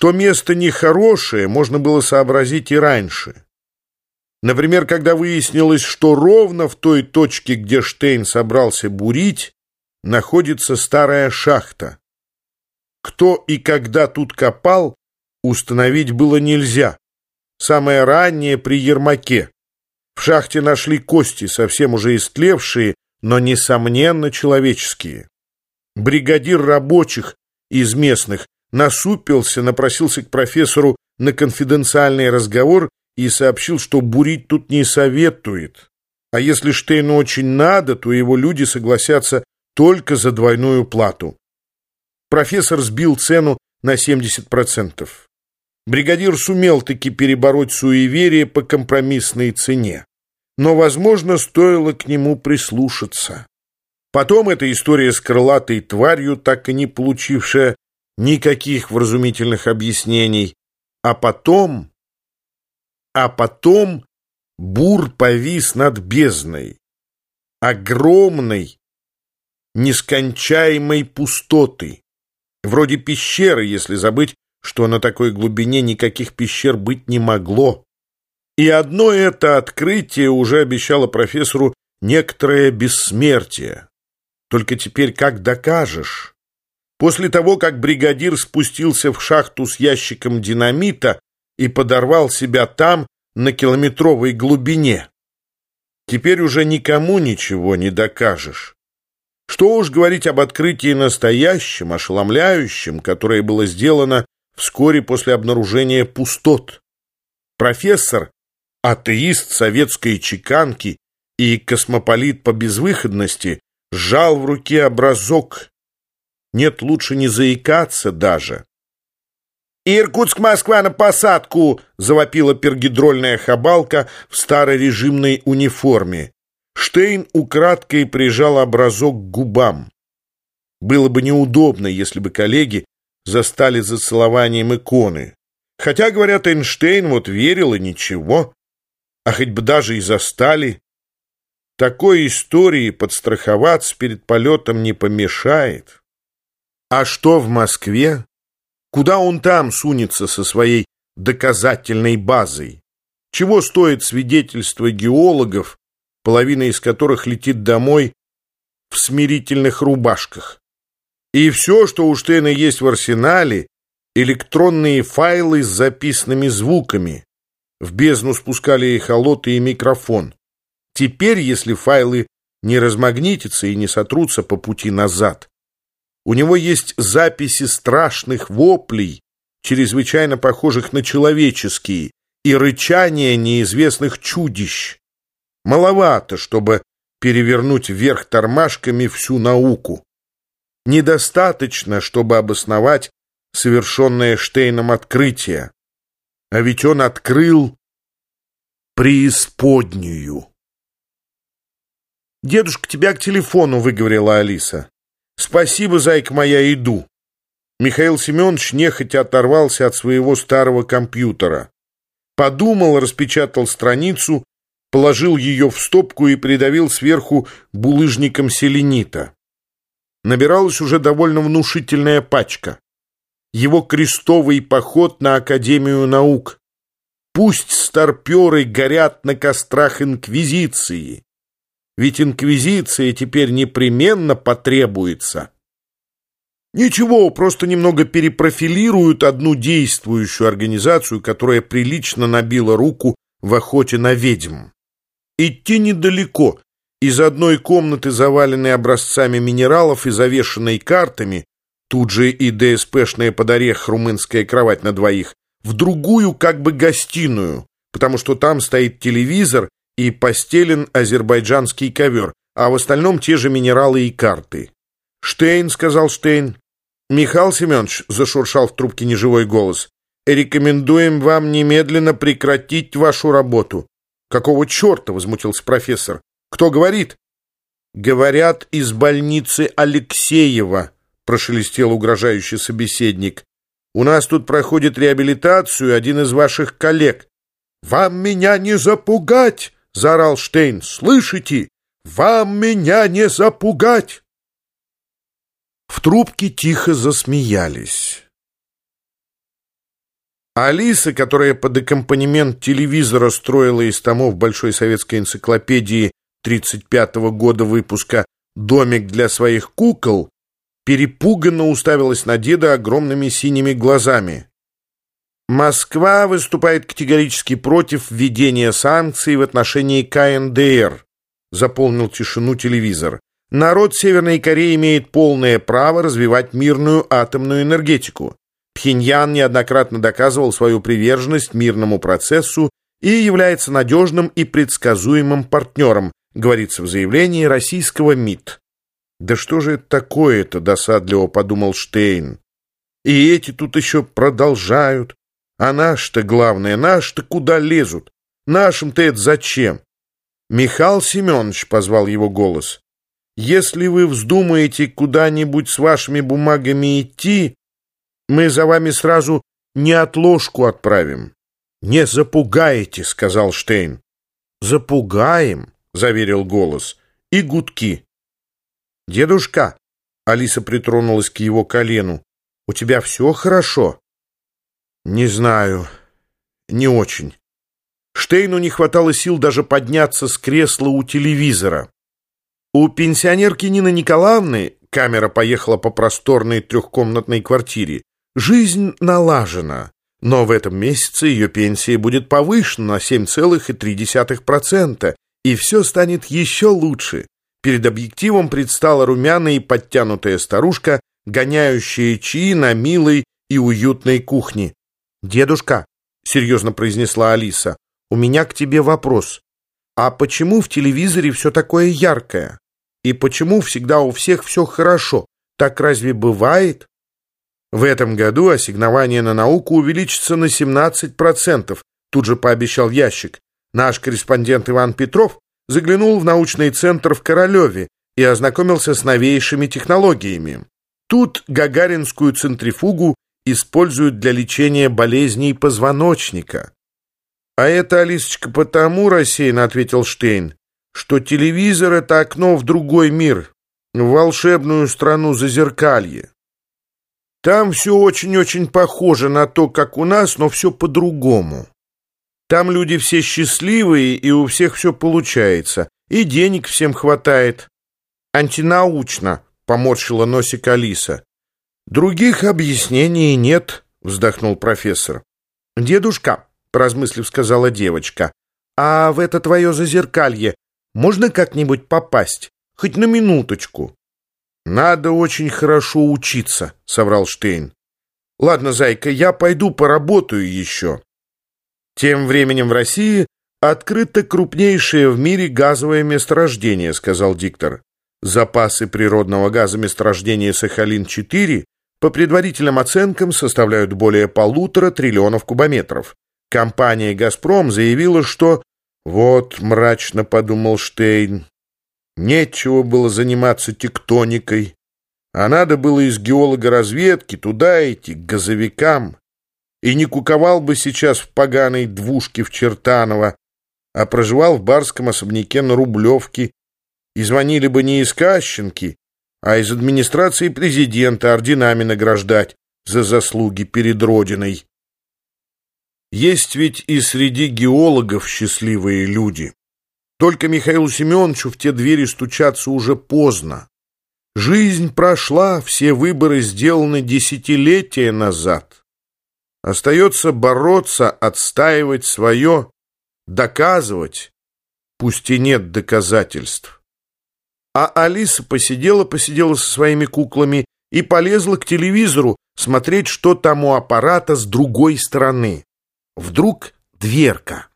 Что место нехорошее, можно было сообразить и раньше. Например, когда выяснилось, что ровно в той точке, где Штейн собрался бурить, находится старая шахта. Кто и когда тут копал, установить было нельзя. Самое раннее при Ермаке. В шахте нашли кости, совсем уже истлевшие, но, несомненно, человеческие. Бригадир рабочих из местных насупился, напросился к профессору на конфиденциальный разговор и сообщил, что бурить тут не советует. А если Штейну очень надо, то его люди согласятся только за двойную плату. Профессор сбил цену на 70%. Бригадир сумел таки перебороть суеверие по компромиссной цене. Но, возможно, стоило к нему прислушаться. Потом эта история с крылатой тварью, так и не получившая никаких вразумительных объяснений. А потом... А потом бур повис над бездной. Огромной, нескончаемой пустоты. Вроде пещеры, если забыть, что на такой глубине никаких пещер быть не могло. И одно это открытие уже обещало профессору некоторое бессмертие. Только теперь как докажешь? После того, как бригадир спустился в шахту с ящиком динамита и подорвал себя там на километровой глубине, теперь уже никому ничего не докажешь. Что уж говорить об открытии настоящем, ошеломляющем, которое было сделано вскоре после обнаружения пустот. Профессор, атеист советской чеканки и космополит по безвыходности, сжал в руке образок. Нет, лучше не заикаться даже. «Иркутск-Москва на посадку!» — завопила пергидрольная хабалка в старорежимной униформе. Штейн украдкой прижал образок к губам. Было бы неудобно, если бы коллеги застали за целованием иконы. Хотя, говорят, Эйнштейн вот верил и ничего. А хоть бы даже и застали. Такой истории подстраховаться перед полетом не помешает. А что в Москве? Куда он там сунется со своей доказательной базой? Чего стоит свидетельство геологов, половина из которых летит домой в смирительных рубашках? И все, что у Штейна есть в арсенале, электронные файлы с записанными звуками. В бездну спускали эхолоты и микрофон. Теперь, если файлы не размагнитятся и не сотрутся по пути назад, у него есть записи страшных воплей, чрезвычайно похожих на человеческие, и рычания неизвестных чудищ. Маловато, чтобы перевернуть вверх тормашками всю науку недостаточно, чтобы обосновать совершенное Штейном открытие. А ведь он открыл преисподнюю. «Дедушка, тебя к телефону», — выговорила Алиса. «Спасибо, зайка моя, иду». Михаил Семенович нехотя оторвался от своего старого компьютера. Подумал, распечатал страницу, положил ее в стопку и придавил сверху булыжником селенита набиралась уже довольно внушительная пачка. Его крестовый поход на Академию наук. Пусть старперы горят на кострах Инквизиции. Ведь Инквизиция теперь непременно потребуется. Ничего, просто немного перепрофилируют одну действующую организацию, которая прилично набила руку в охоте на ведьм. Идти недалеко, из одной комнаты, заваленной образцами минералов и завешенной картами, тут же и ДСПшная под орех румынская кровать на двоих, в другую как бы гостиную, потому что там стоит телевизор и постелен азербайджанский ковер, а в остальном те же минералы и карты. «Штейн», — сказал Штейн. «Михаил Семенович», — зашуршал в трубке неживой голос, «рекомендуем вам немедленно прекратить вашу работу». «Какого черта?» — возмутился профессор. Кто говорит? Говорят из больницы Алексеева, прошелестел угрожающий собеседник. У нас тут проходит реабилитацию один из ваших коллег. Вам меня не запугать, заорал Штейн. Слышите? Вам меня не запугать. В трубке тихо засмеялись. Алиса, которая под аккомпанемент телевизора строила из томов Большой советской энциклопедии 35 -го года выпуска «Домик для своих кукол», перепуганно уставилась на деда огромными синими глазами. Москва выступает категорически против введения санкций в отношении КНДР, заполнил тишину телевизор. Народ Северной Кореи имеет полное право развивать мирную атомную энергетику. Пхеньян неоднократно доказывал свою приверженность мирному процессу и является надежным и предсказуемым партнером, говорится в заявлении российского МИД. «Да что же это такое-то?» — досадливо подумал Штейн. «И эти тут еще продолжают. А наш-то, главное, наш-то куда лезут? Нашим-то это зачем?» «Михаил Семенович», — позвал его голос, если вы вздумаете куда-нибудь с вашими бумагами идти, мы за вами сразу не отложку отправим. Не запугаете, сказал Штейн. Запугаем, заверил голос. И гудки. Дедушка, Алиса притронулась к его колену. У тебя все хорошо? Не знаю. Не очень. Штейну не хватало сил даже подняться с кресла у телевизора. У пенсионерки Нины Николаевны камера поехала по просторной трехкомнатной квартире. Жизнь налажена, но в этом месяце ее пенсия будет повышена на 7,3%, и все станет еще лучше. Перед объективом предстала румяная и подтянутая старушка, гоняющая чаи на милой и уютной кухне. «Дедушка», — серьезно произнесла Алиса, — «у меня к тебе вопрос. А почему в телевизоре все такое яркое? И почему всегда у всех все хорошо? Так разве бывает? В этом году ассигнование на науку увеличится на 17%, тут же пообещал ящик. Наш корреспондент Иван Петров заглянул в научный центр в Королеве и ознакомился с новейшими технологиями. Тут гагаринскую центрифугу используют для лечения болезней позвоночника. «А это, Алисочка, потому, — рассеянно ответил Штейн, что телевизор — это окно в другой мир, в волшебную страну Зазеркалье. Там все очень-очень похоже на то, как у нас, но все по-другому. Там люди все счастливые, и у всех все получается, и денег всем хватает. Антинаучно, — поморщила носик Алиса. Других объяснений нет, — вздохнул профессор. Дедушка, — поразмыслив, сказала девочка, — а в это твое зазеркалье можно как-нибудь попасть? Хоть на минуточку?» «Надо очень хорошо учиться», — соврал Штейн. «Ладно, зайка, я пойду поработаю еще». Тем временем в России открыто крупнейшее в мире газовое месторождение, сказал диктор. Запасы природного газа месторождения Сахалин-4 по предварительным оценкам составляют более полутора триллионов кубометров. Компания «Газпром» заявила, что вот, мрачно подумал Штейн, нечего было заниматься тектоникой, а надо было из геолога разведки туда идти, к газовикам, и не куковал бы сейчас в поганой двушке в Чертаново, а проживал в барском особняке на Рублевке, и звонили бы не из Кащенки, а из администрации президента орденами награждать за заслуги перед Родиной. Есть ведь и среди геологов счастливые люди. Только Михаилу Семеновичу в те двери стучаться уже поздно. Жизнь прошла, все выборы сделаны десятилетия назад. Остается бороться, отстаивать свое, доказывать, пусть и нет доказательств. А Алиса посидела-посидела со своими куклами и полезла к телевизору смотреть, что там у аппарата с другой стороны. Вдруг дверка.